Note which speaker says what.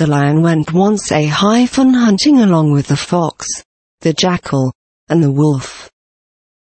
Speaker 1: The lion went once a high fun hunting along with the fox, the jackal, and the wolf.